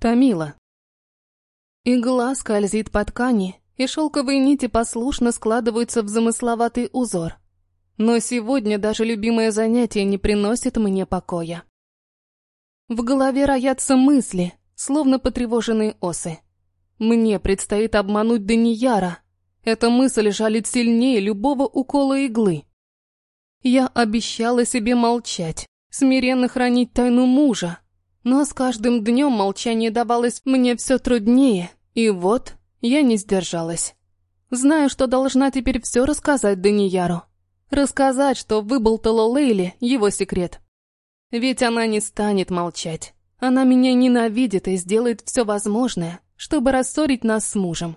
Томила. Игла скользит по ткани, и шелковые нити послушно складываются в замысловатый узор. Но сегодня даже любимое занятие не приносит мне покоя. В голове роятся мысли, словно потревоженные осы. Мне предстоит обмануть Данияра. Эта мысль жалит сильнее любого укола иглы. Я обещала себе молчать, смиренно хранить тайну мужа. Но с каждым днем молчание давалось мне все труднее, и вот я не сдержалась. Знаю, что должна теперь все рассказать Данияру. Рассказать, что выболтала Лейли его секрет. Ведь она не станет молчать. Она меня ненавидит и сделает все возможное, чтобы рассорить нас с мужем.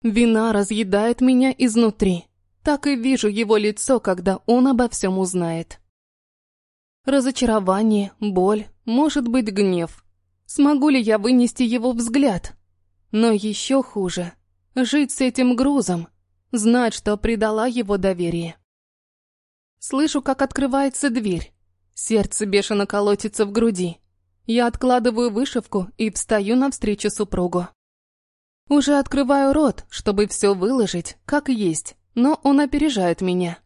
Вина разъедает меня изнутри. Так и вижу его лицо, когда он обо всем узнает. Разочарование, боль, может быть гнев. Смогу ли я вынести его взгляд? Но еще хуже — жить с этим грузом, знать, что предала его доверие. Слышу, как открывается дверь. Сердце бешено колотится в груди. Я откладываю вышивку и встаю навстречу супругу. Уже открываю рот, чтобы все выложить, как есть, но он опережает меня.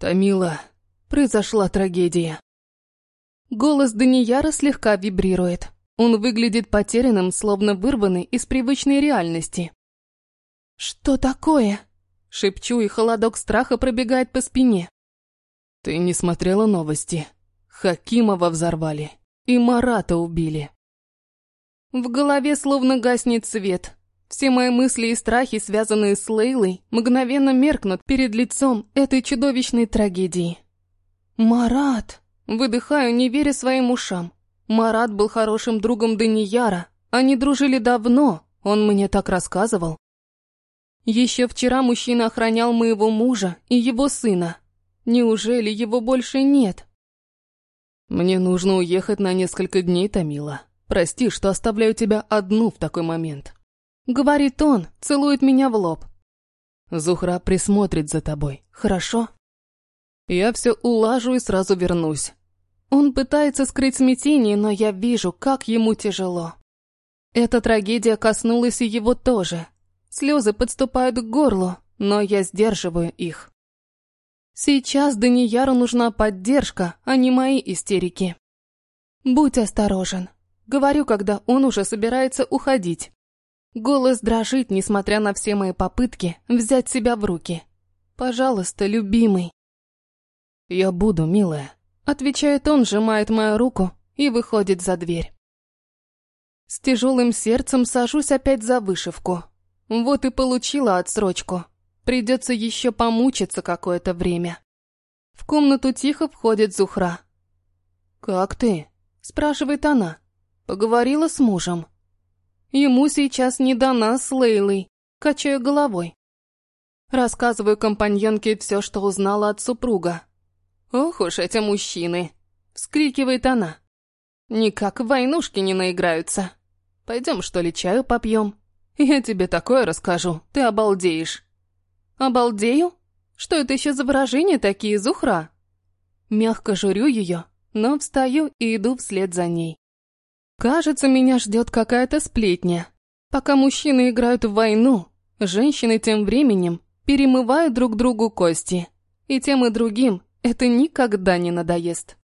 «Томила, произошла трагедия». Голос Данияра слегка вибрирует. Он выглядит потерянным, словно вырванный из привычной реальности. «Что такое?» — шепчу, и холодок страха пробегает по спине. «Ты не смотрела новости? Хакимова взорвали, и Марата убили». В голове словно гаснет свет. Все мои мысли и страхи, связанные с Лейлой, мгновенно меркнут перед лицом этой чудовищной трагедии. «Марат!» — выдыхаю, не веря своим ушам. Марат был хорошим другом Данияра. Они дружили давно, он мне так рассказывал. Еще вчера мужчина охранял моего мужа и его сына. Неужели его больше нет? Мне нужно уехать на несколько дней, Томила. Прости, что оставляю тебя одну в такой момент. Говорит он, целует меня в лоб. Зухра присмотрит за тобой, хорошо? Я все улажу и сразу вернусь. Он пытается скрыть смятение, но я вижу, как ему тяжело. Эта трагедия коснулась и его тоже. Слезы подступают к горлу, но я сдерживаю их. Сейчас Данияру нужна поддержка, а не мои истерики. Будь осторожен. Говорю, когда он уже собирается уходить. Голос дрожит, несмотря на все мои попытки взять себя в руки. Пожалуйста, любимый. Я буду, милая. Отвечает он, сжимает мою руку и выходит за дверь. С тяжелым сердцем сажусь опять за вышивку. Вот и получила отсрочку. Придется еще помучиться какое-то время. В комнату тихо входит Зухра. «Как ты?» – спрашивает она. Поговорила с мужем. Ему сейчас не до нас Лейлой. Качаю головой. Рассказываю компаньонке все, что узнала от супруга. «Ох уж эти мужчины!» — вскрикивает она. «Никак в войнушки не наиграются. Пойдем, что ли, чаю попьем? Я тебе такое расскажу, ты обалдеешь». «Обалдею? Что это еще за выражения такие, Зухра?» Мягко журю ее, но встаю и иду вслед за ней. Кажется, меня ждет какая-то сплетня. Пока мужчины играют в войну, женщины тем временем перемывают друг другу кости. И тем и другим это никогда не надоест.